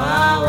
Wow.